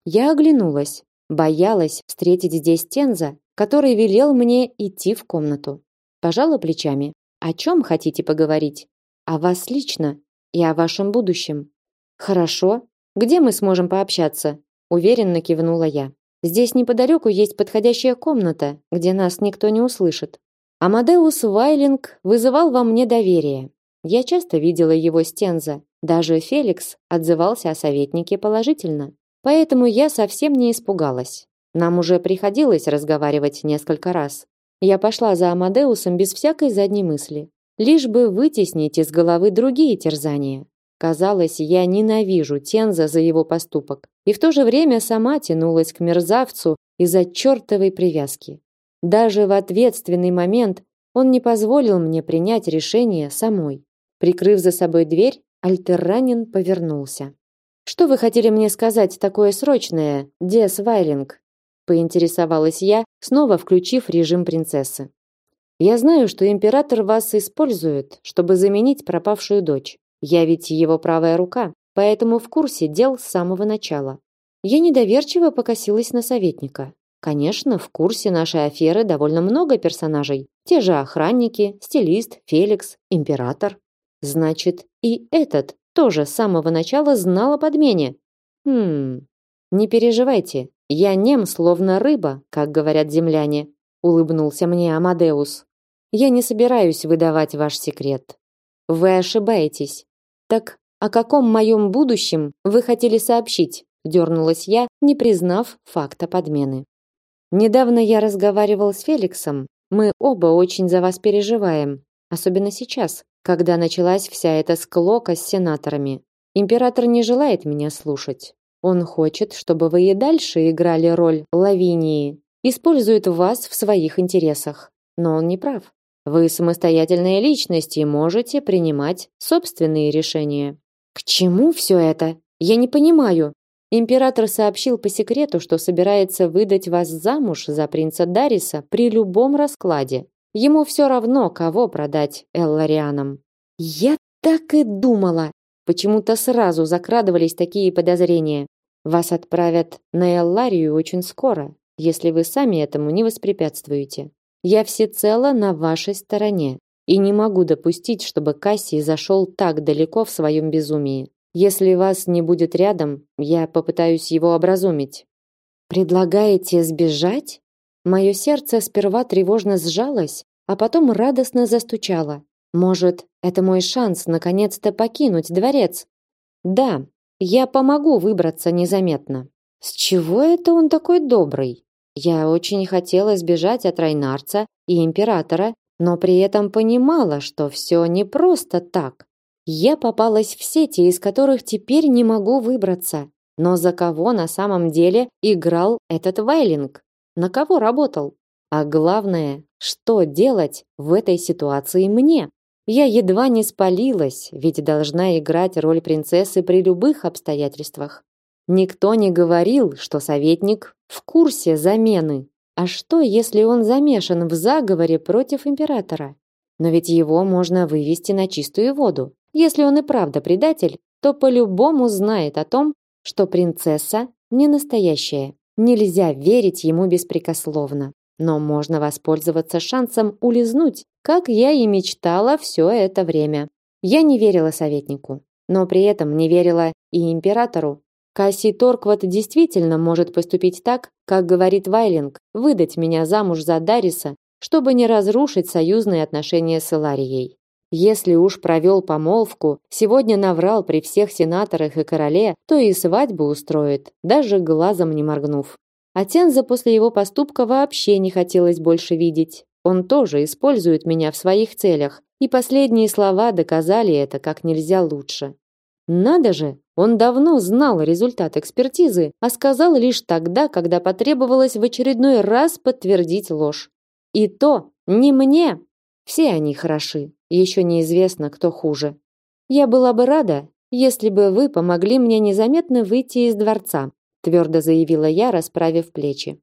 Я оглянулась, боялась встретить здесь Тенза, который велел мне идти в комнату. Пожала плечами. О чем хотите поговорить? О вас лично и о вашем будущем. Хорошо. Где мы сможем пообщаться? Уверенно кивнула я. Здесь неподалеку есть подходящая комната, где нас никто не услышит. Амадеус Вайлинг вызывал во мне доверие. Я часто видела его с Тенза. Даже Феликс отзывался о советнике положительно. Поэтому я совсем не испугалась. Нам уже приходилось разговаривать несколько раз. Я пошла за Амадеусом без всякой задней мысли, лишь бы вытеснить из головы другие терзания. Казалось, я ненавижу Тенза за его поступок, и в то же время сама тянулась к мерзавцу из-за чертовой привязки. Даже в ответственный момент он не позволил мне принять решение самой. Прикрыв за собой дверь, Альтерранин повернулся. Что вы хотели мне сказать такое срочное, Дес Вайлинг? Поинтересовалась я, снова включив режим принцессы. Я знаю, что император вас использует, чтобы заменить пропавшую дочь. Я ведь его правая рука, поэтому в курсе дел с самого начала. Я недоверчиво покосилась на советника. Конечно, в курсе нашей аферы довольно много персонажей. Те же охранники, стилист, Феликс, император. Значит, и этот тоже с самого начала знал о подмене. Хм, не переживайте, я нем словно рыба, как говорят земляне, улыбнулся мне Амадеус. Я не собираюсь выдавать ваш секрет. Вы ошибаетесь. Так о каком моем будущем вы хотели сообщить? Дернулась я, не признав факта подмены. Недавно я разговаривал с Феликсом. Мы оба очень за вас переживаем, особенно сейчас, когда началась вся эта склока с сенаторами. Император не желает меня слушать. Он хочет, чтобы вы и дальше играли роль Лавинии, использует вас в своих интересах. Но он не прав. Вы самостоятельная личность и можете принимать собственные решения. К чему все это? Я не понимаю, Император сообщил по секрету, что собирается выдать вас замуж за принца Дариса при любом раскладе. Ему все равно, кого продать Элларианам. Я так и думала. Почему-то сразу закрадывались такие подозрения. Вас отправят на Элларию очень скоро, если вы сами этому не воспрепятствуете. Я всецело на вашей стороне и не могу допустить, чтобы Кассий зашел так далеко в своем безумии. Если вас не будет рядом, я попытаюсь его образумить. Предлагаете сбежать? Мое сердце сперва тревожно сжалось, а потом радостно застучало. Может, это мой шанс наконец-то покинуть дворец? Да, я помогу выбраться незаметно. С чего это он такой добрый? Я очень хотела сбежать от Райнарца и императора, но при этом понимала, что все не просто так. Я попалась в сети, из которых теперь не могу выбраться. Но за кого на самом деле играл этот Вайлинг? На кого работал? А главное, что делать в этой ситуации мне? Я едва не спалилась, ведь должна играть роль принцессы при любых обстоятельствах. Никто не говорил, что советник в курсе замены. А что, если он замешан в заговоре против императора? Но ведь его можно вывести на чистую воду. Если он и правда предатель, то по-любому знает о том, что принцесса не настоящая. Нельзя верить ему беспрекословно. Но можно воспользоваться шансом улизнуть, как я и мечтала все это время. Я не верила советнику, но при этом не верила и императору. Кассий Торкват действительно может поступить так, как говорит Вайлинг, выдать меня замуж за Дариса, чтобы не разрушить союзные отношения с Иларией. Если уж провел помолвку, сегодня наврал при всех сенаторах и короле, то и свадьбу устроит, даже глазом не моргнув. А Тенза после его поступка вообще не хотелось больше видеть. Он тоже использует меня в своих целях, и последние слова доказали это как нельзя лучше. Надо же, он давно знал результат экспертизы, а сказал лишь тогда, когда потребовалось в очередной раз подтвердить ложь. И то не мне. Все они хороши, еще неизвестно, кто хуже. Я была бы рада, если бы вы помогли мне незаметно выйти из дворца, твердо заявила я, расправив плечи.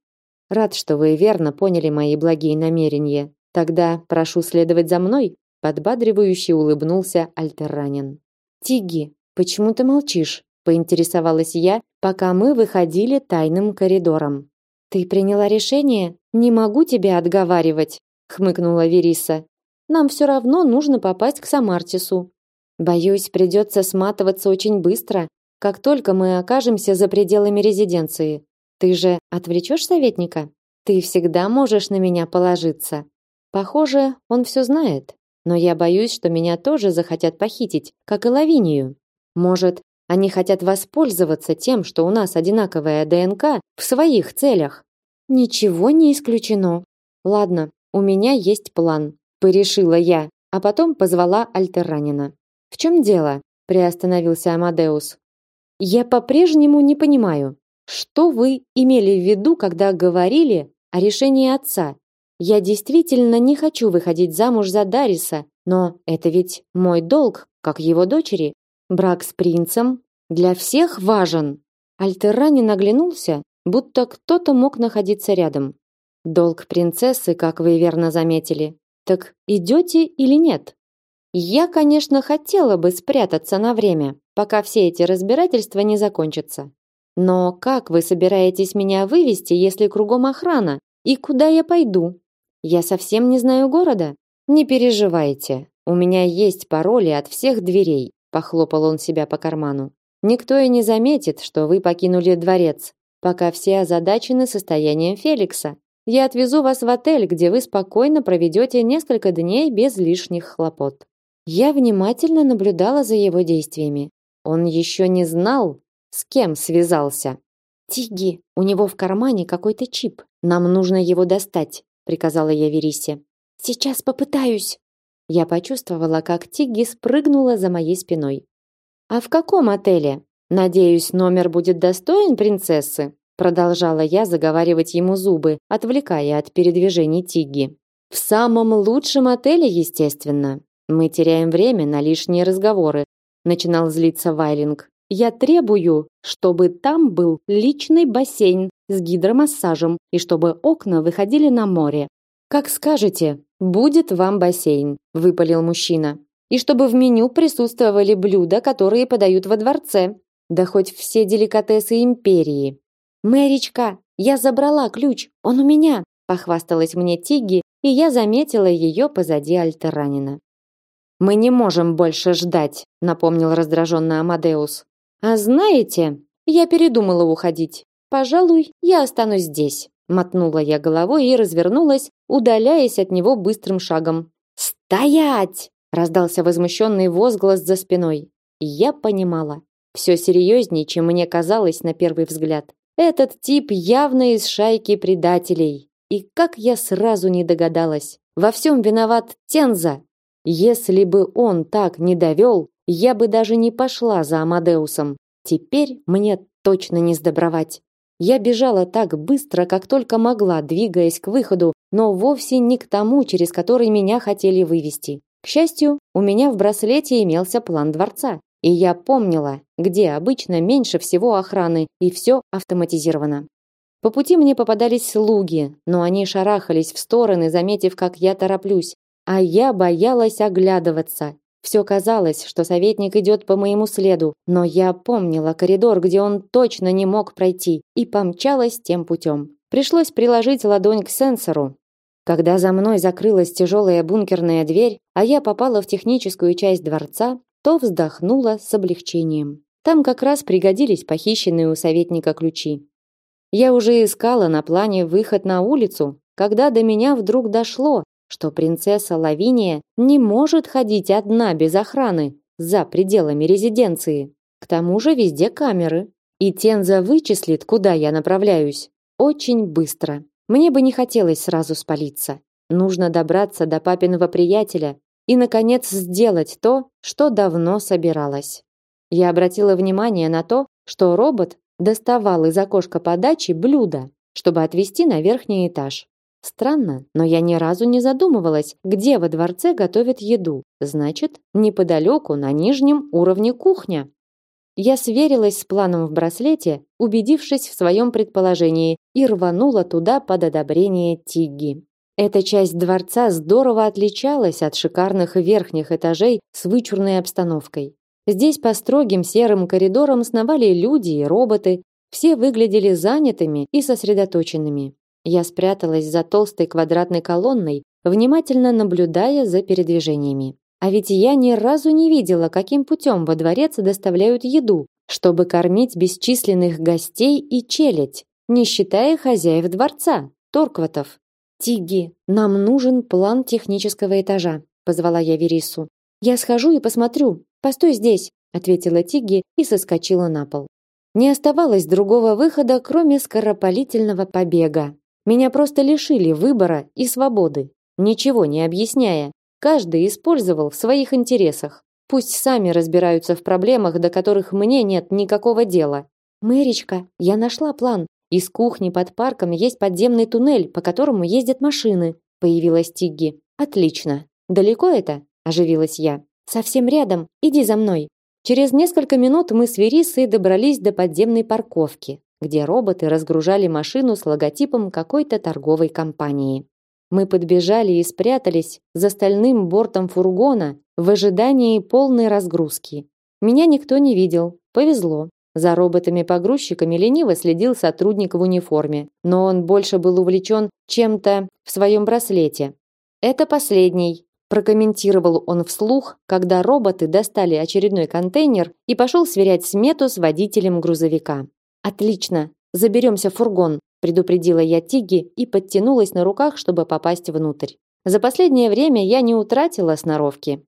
Рад, что вы верно поняли мои благие намерения. Тогда прошу следовать за мной, подбадривающе улыбнулся Альтерранин. Тиги, почему ты молчишь? поинтересовалась я, пока мы выходили тайным коридором. Ты приняла решение? Не могу тебя отговаривать, хмыкнула Вериса. Нам все равно нужно попасть к Самартису. Боюсь, придется сматываться очень быстро, как только мы окажемся за пределами резиденции. Ты же отвлечешь советника? Ты всегда можешь на меня положиться. Похоже, он все знает. Но я боюсь, что меня тоже захотят похитить, как и Лавинию. Может, они хотят воспользоваться тем, что у нас одинаковая ДНК в своих целях. Ничего не исключено. Ладно, у меня есть план порешила я, а потом позвала Альтерранина. В чем дело? приостановился Амадеус. Я по-прежнему не понимаю, что вы имели в виду, когда говорили о решении отца. Я действительно не хочу выходить замуж за Дариса, но это ведь мой долг, как его дочери. Брак с принцем для всех важен. Альтерранин оглянулся, будто кто-то мог находиться рядом. Долг принцессы, как вы верно заметили, так идете или нет? Я, конечно, хотела бы спрятаться на время, пока все эти разбирательства не закончатся. Но как вы собираетесь меня вывести, если кругом охрана? И куда я пойду? Я совсем не знаю города. Не переживайте. У меня есть пароли от всех дверей, похлопал он себя по карману. Никто и не заметит, что вы покинули дворец, пока все озадачены состоянием Феликса. Я отвезу вас в отель, где вы спокойно проведете несколько дней без лишних хлопот. Я внимательно наблюдала за его действиями. Он еще не знал, с кем связался. Тиги, у него в кармане какой-то чип. Нам нужно его достать, приказала я Верисе. Сейчас попытаюсь. Я почувствовала, как Тиги спрыгнула за моей спиной. А в каком отеле? Надеюсь, номер будет достоин принцессы продолжала я заговаривать ему зубы, отвлекая от передвижений Тигги. В самом лучшем отеле, естественно. Мы теряем время на лишние разговоры, начинал злиться Вайлинг. Я требую, чтобы там был личный бассейн с гидромассажем и чтобы окна выходили на море. Как скажете, будет вам бассейн, выпалил мужчина. И чтобы в меню присутствовали блюда, которые подают во дворце. да хоть все деликатесы империи. Мэричка, я забрала ключ, он у меня, похвасталась мне Тиги, и я заметила ее позади Альтеранина. Мы не можем больше ждать, напомнил раздраженно Амадеус. А знаете, я передумала уходить. Пожалуй, я останусь здесь. Мотнула я головой и развернулась, удаляясь от него быстрым шагом. «Стоять!» – раздался возмущенный возглас за спиной. Я понимала. Все серьезнее, чем мне казалось на первый взгляд. Этот тип явно из шайки предателей. И как я сразу не догадалась. Во всем виноват Тенза. Если бы он так не довел, я бы даже не пошла за Амадеусом. Теперь мне точно не сдобровать. Я бежала так быстро, как только могла, двигаясь к выходу, но вовсе не к тому, через который меня хотели вывести. К счастью, у меня в браслете имелся план дворца, и я помнила, где обычно меньше всего охраны, и все автоматизировано. По пути мне попадались слуги, но они шарахались в стороны, заметив, как я тороплюсь, а я боялась оглядываться все казалось, что советник идет по моему следу, но я помнила коридор, где он точно не мог пройти, и помчалась тем путем. Пришлось приложить ладонь к сенсору. Когда за мной закрылась тяжелая бункерная дверь, а я попала в техническую часть дворца, то вздохнула с облегчением. Там как раз пригодились похищенные у советника ключи. Я уже искала на плане выход на улицу, когда до меня вдруг дошло, что принцесса Лавиния не может ходить одна без охраны за пределами резиденции. К тому же везде камеры. И Тенза вычислит, куда я направляюсь. Очень быстро. Мне бы не хотелось сразу спалиться. Нужно добраться до папиного приятеля и, наконец, сделать то, что давно собиралась. Я обратила внимание на то, что робот доставал из окошка подачи блюдо, чтобы отвезти на верхний этаж. Странно, но я ни разу не задумывалась, где во дворце готовят еду. Значит, неподалеку, на нижнем уровне кухня. Я сверилась с планом в браслете, убедившись в своем предположении, и рванула туда под одобрение Тигги. Эта часть дворца здорово отличалась от шикарных верхних этажей с вычурной обстановкой. Здесь по строгим серым коридорам сновали люди и роботы, все выглядели занятыми и сосредоточенными. Я спряталась за толстой квадратной колонной, внимательно наблюдая за передвижениями. А ведь я ни разу не видела, каким путем во дворец доставляют еду, чтобы кормить бесчисленных гостей и челядь, не считая хозяев дворца, Торкватов. Тиги, нам нужен план технического этажа, позвала я Верису. Я схожу и посмотрю. Постой здесь, ответила Тиги и соскочила на пол. Не оставалось другого выхода, кроме скоропалительного побега. Меня просто лишили выбора и свободы, ничего не объясняя. Каждый использовал в своих интересах. Пусть сами разбираются в проблемах, до которых мне нет никакого дела. Мэричка, я нашла план. Из кухни под парком есть подземный туннель, по которому ездят машины. Появилась Тигги. Отлично. Далеко это? Оживилась я. Совсем рядом. Иди за мной. Через несколько минут мы с Верисой добрались до подземной парковки где роботы разгружали машину с логотипом какой-то торговой компании. Мы подбежали и спрятались за стальным бортом фургона в ожидании полной разгрузки. Меня никто не видел. Повезло. За роботами-погрузчиками лениво следил сотрудник в униформе, но он больше был увлечен чем-то в своем браслете. «Это последний», – прокомментировал он вслух, когда роботы достали очередной контейнер и пошел сверять смету с водителем грузовика. Отлично. Заберемся в фургон, предупредила я Тиги и подтянулась на руках, чтобы попасть внутрь. За последнее время я не утратила сноровки.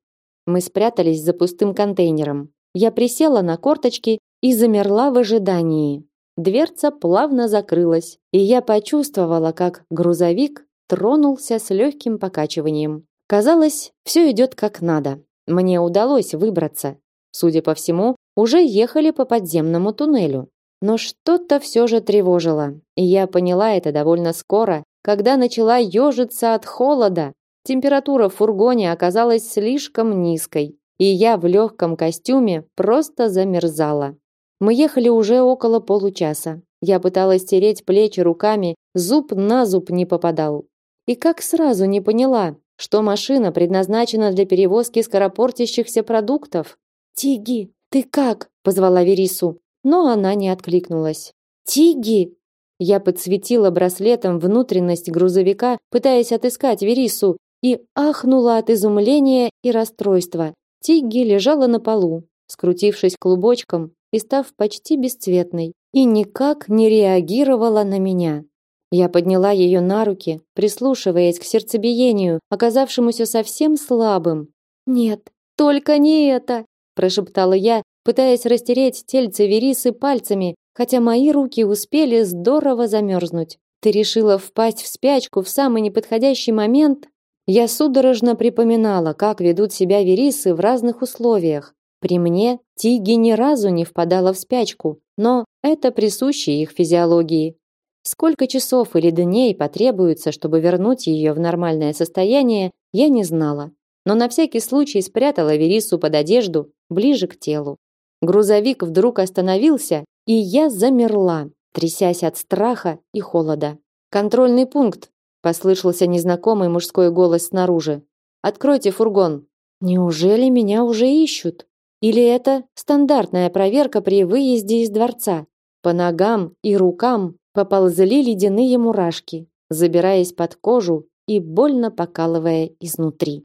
Мы спрятались за пустым контейнером. Я присела на корточки и замерла в ожидании. Дверца плавно закрылась, и я почувствовала, как грузовик тронулся с легким покачиванием. Казалось, все идет как надо. Мне удалось выбраться. Судя по всему, уже ехали по подземному туннелю. Но что-то все же тревожило, и я поняла это довольно скоро, когда начала ежиться от холода. Температура в фургоне оказалась слишком низкой, и я в легком костюме просто замерзала. Мы ехали уже около получаса. Я пыталась тереть плечи руками, зуб на зуб не попадал. И как сразу не поняла, что машина предназначена для перевозки скоропортящихся продуктов. «Тиги, ты как?» – позвала Верису. Но она не откликнулась. «Тиги!» Я подсветила браслетом внутренность грузовика, пытаясь отыскать Верису, и ахнула от изумления и расстройства. Тигги лежала на полу, скрутившись клубочком и став почти бесцветной, и никак не реагировала на меня. Я подняла ее на руки, прислушиваясь к сердцебиению, оказавшемуся совсем слабым. «Нет, только не это!» – прошептала я, пытаясь растереть тельце Верисы пальцами, хотя мои руки успели здорово замерзнуть. «Ты решила впасть в спячку в самый неподходящий момент?» Я судорожно припоминала, как ведут себя Верисы в разных условиях. При мне Тиги ни разу не впадала в спячку, но это присуще их физиологии. Сколько часов или дней потребуется, чтобы вернуть ее в нормальное состояние, я не знала. Но на всякий случай спрятала Верису под одежду, ближе к телу. Грузовик вдруг остановился, и я замерла, трясясь от страха и холода. «Контрольный пункт!» – послышался незнакомый мужской голос снаружи. «Откройте фургон!» «Неужели меня уже ищут? Или это стандартная проверка при выезде из дворца?» По ногам и рукам Поползли ледяные мурашки, забираясь под кожу и больно покалывая изнутри.